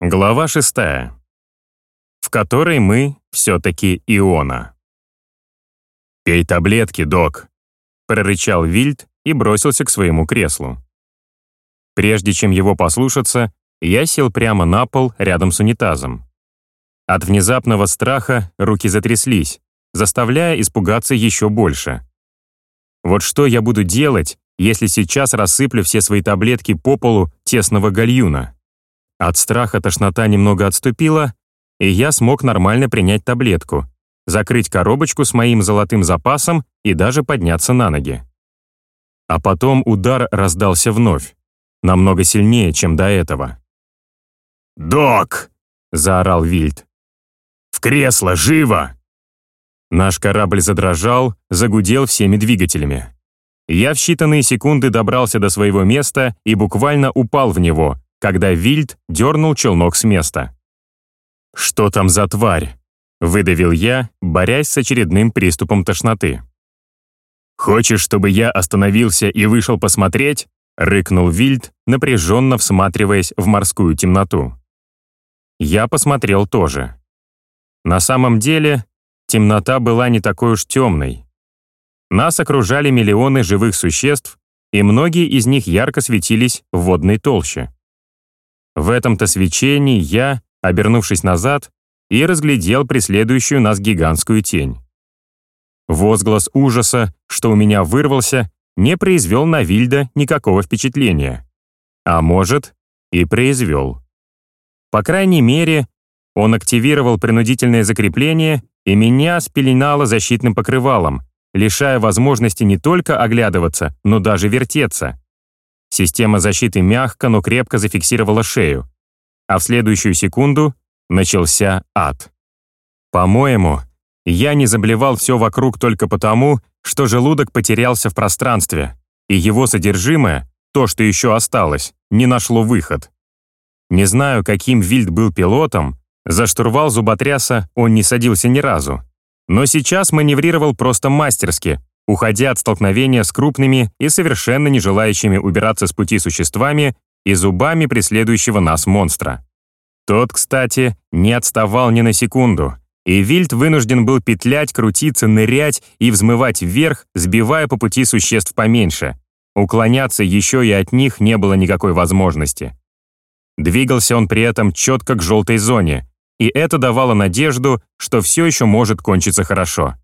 Глава шестая, в которой мы все-таки Иона. «Пей таблетки, док», — прорычал Вильд и бросился к своему креслу. Прежде чем его послушаться, я сел прямо на пол рядом с унитазом. От внезапного страха руки затряслись, заставляя испугаться еще больше. Вот что я буду делать, если сейчас рассыплю все свои таблетки по полу тесного гальюна? От страха тошнота немного отступила, и я смог нормально принять таблетку, закрыть коробочку с моим золотым запасом и даже подняться на ноги. А потом удар раздался вновь, намного сильнее, чем до этого. «Док!» — заорал Вильд. «В кресло, живо!» Наш корабль задрожал, загудел всеми двигателями. Я в считанные секунды добрался до своего места и буквально упал в него, когда Вильд дернул челнок с места. «Что там за тварь?» — выдавил я, борясь с очередным приступом тошноты. «Хочешь, чтобы я остановился и вышел посмотреть?» — рыкнул Вильд, напряженно всматриваясь в морскую темноту. Я посмотрел тоже. На самом деле, темнота была не такой уж темной. Нас окружали миллионы живых существ, и многие из них ярко светились в водной толще. В этом-то свечении я, обернувшись назад, и разглядел преследующую нас гигантскую тень. Возглас ужаса, что у меня вырвался, не произвел на Вильда никакого впечатления. А может, и произвел. По крайней мере, он активировал принудительное закрепление, и меня спеленало защитным покрывалом, лишая возможности не только оглядываться, но даже вертеться. Система защиты мягко, но крепко зафиксировала шею. А в следующую секунду начался ад. По-моему, я не заблевал все вокруг только потому, что желудок потерялся в пространстве, и его содержимое, то, что еще осталось, не нашло выход. Не знаю, каким Вильд был пилотом, за штурвал зуботряса он не садился ни разу. Но сейчас маневрировал просто мастерски, уходя от столкновения с крупными и совершенно не желающими убираться с пути существами и зубами преследующего нас монстра. Тот, кстати, не отставал ни на секунду, и Вильд вынужден был петлять, крутиться, нырять и взмывать вверх, сбивая по пути существ поменьше. Уклоняться еще и от них не было никакой возможности. Двигался он при этом четко к желтой зоне, и это давало надежду, что все еще может кончиться хорошо.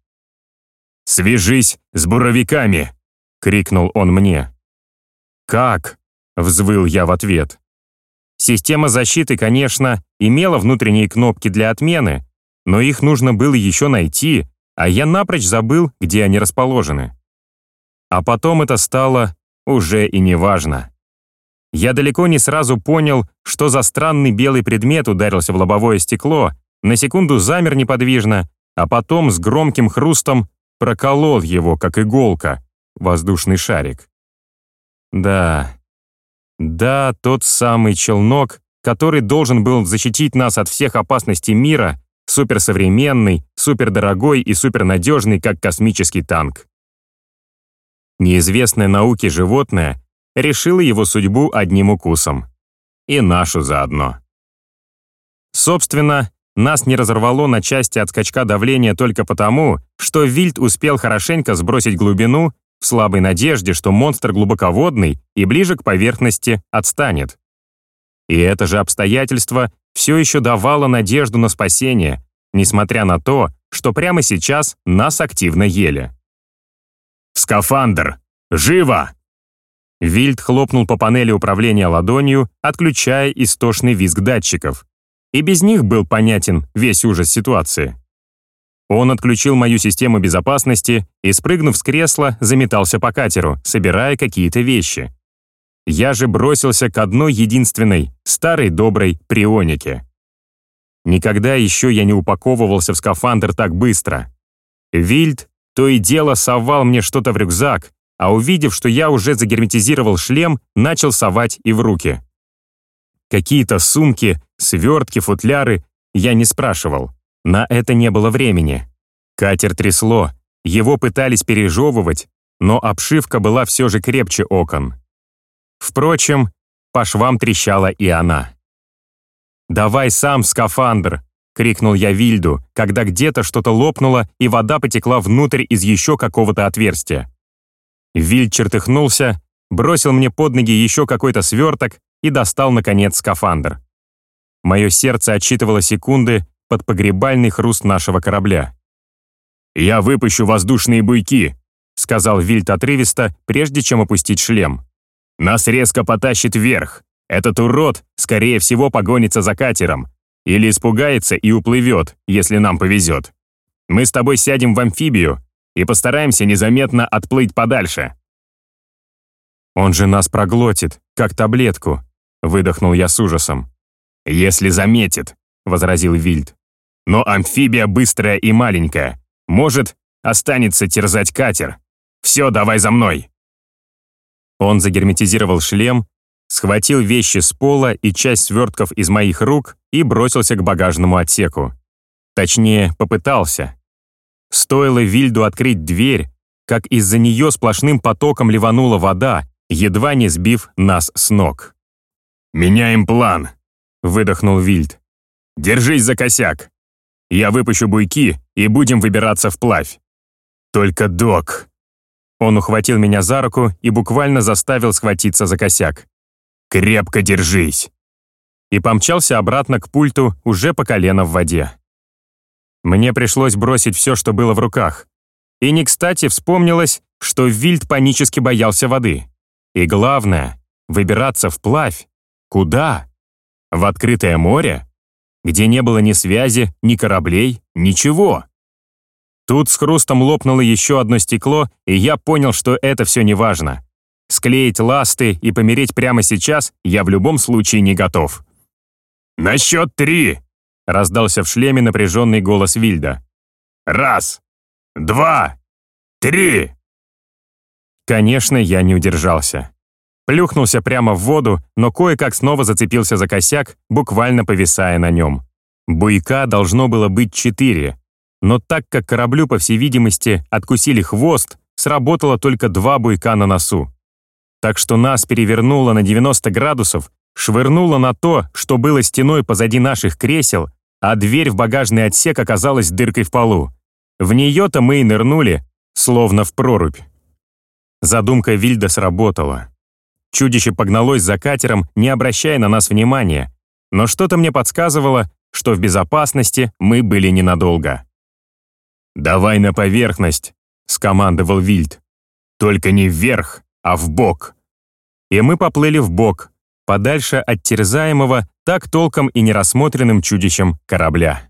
«Свяжись с буровиками!» — крикнул он мне. «Как?» — взвыл я в ответ. Система защиты, конечно, имела внутренние кнопки для отмены, но их нужно было еще найти, а я напрочь забыл, где они расположены. А потом это стало уже и неважно. Я далеко не сразу понял, что за странный белый предмет ударился в лобовое стекло, на секунду замер неподвижно, а потом с громким хрустом проколол его, как иголка, воздушный шарик. Да, да, тот самый челнок, который должен был защитить нас от всех опасностей мира, суперсовременный, супердорогой и супернадежный, как космический танк. Неизвестное науке животное решило его судьбу одним укусом. И нашу заодно. Собственно, нас не разорвало на части от скачка давления только потому, что Вильд успел хорошенько сбросить глубину в слабой надежде, что монстр глубоководный и ближе к поверхности отстанет. И это же обстоятельство все еще давало надежду на спасение, несмотря на то, что прямо сейчас нас активно ели. «Скафандр! Живо!» Вильд хлопнул по панели управления ладонью, отключая истошный визг датчиков. И без них был понятен весь ужас ситуации. Он отключил мою систему безопасности и, спрыгнув с кресла, заметался по катеру, собирая какие-то вещи. Я же бросился к одной единственной, старой доброй прионике. Никогда еще я не упаковывался в скафандр так быстро. Вильд то и дело совал мне что-то в рюкзак, а увидев, что я уже загерметизировал шлем, начал совать и в руки. Какие-то сумки, свертки, футляры я не спрашивал. На это не было времени. Катер трясло, его пытались пережевывать, но обшивка была все же крепче окон. Впрочем, по швам трещала и она. «Давай сам скафандр!» — крикнул я Вильду, когда где-то что-то лопнуло и вода потекла внутрь из еще какого-то отверстия. Вильд чертыхнулся, бросил мне под ноги еще какой-то сверток и достал, наконец, скафандр. Мое сердце отсчитывало секунды под погребальный хруст нашего корабля. «Я выпущу воздушные буйки», — сказал Вильд отрывисто, прежде чем опустить шлем. «Нас резко потащит вверх. Этот урод, скорее всего, погонится за катером. Или испугается и уплывет, если нам повезет. Мы с тобой сядем в амфибию и постараемся незаметно отплыть подальше». «Он же нас проглотит, как таблетку», — выдохнул я с ужасом. «Если заметит», — возразил Вильд. «Но амфибия быстрая и маленькая. Может, останется терзать катер. Все, давай за мной». Он загерметизировал шлем, схватил вещи с пола и часть свертков из моих рук и бросился к багажному отсеку. Точнее, попытался. Стоило Вильду открыть дверь, как из-за нее сплошным потоком ливанула вода, едва не сбив нас с ног. «Меняем план», — выдохнул Вильд. «Держись за косяк. Я выпущу буйки и будем выбираться вплавь. Только док». Он ухватил меня за руку и буквально заставил схватиться за косяк. «Крепко держись!» И помчался обратно к пульту уже по колено в воде. Мне пришлось бросить все, что было в руках. И не кстати вспомнилось, что Вильд панически боялся воды. И главное — выбираться вплавь. Куда? В открытое море? Где не было ни связи, ни кораблей, ничего. Тут с хрустом лопнуло еще одно стекло, и я понял, что это все не важно. Склеить ласты и помереть прямо сейчас я в любом случае не готов. «На счет три!» — раздался в шлеме напряженный голос Вильда. «Раз, два, три!» Конечно, я не удержался. Плюхнулся прямо в воду, но кое-как снова зацепился за косяк, буквально повисая на нем. Буйка должно было быть четыре, но так как кораблю, по всей видимости, откусили хвост, сработало только два буйка на носу. Так что нас перевернуло на 90 градусов, швырнуло на то, что было стеной позади наших кресел, а дверь в багажный отсек оказалась дыркой в полу. В нее-то мы и нырнули, словно в прорубь. Задумка Вильда сработала. Чудище погналось за катером, не обращая на нас внимания, но что-то мне подсказывало, что в безопасности мы были ненадолго. «Давай на поверхность», — скомандовал Вильд. «Только не вверх, а в бок». И мы поплыли в бок, подальше от терзаемого, так толком и нерассмотренным чудищем корабля.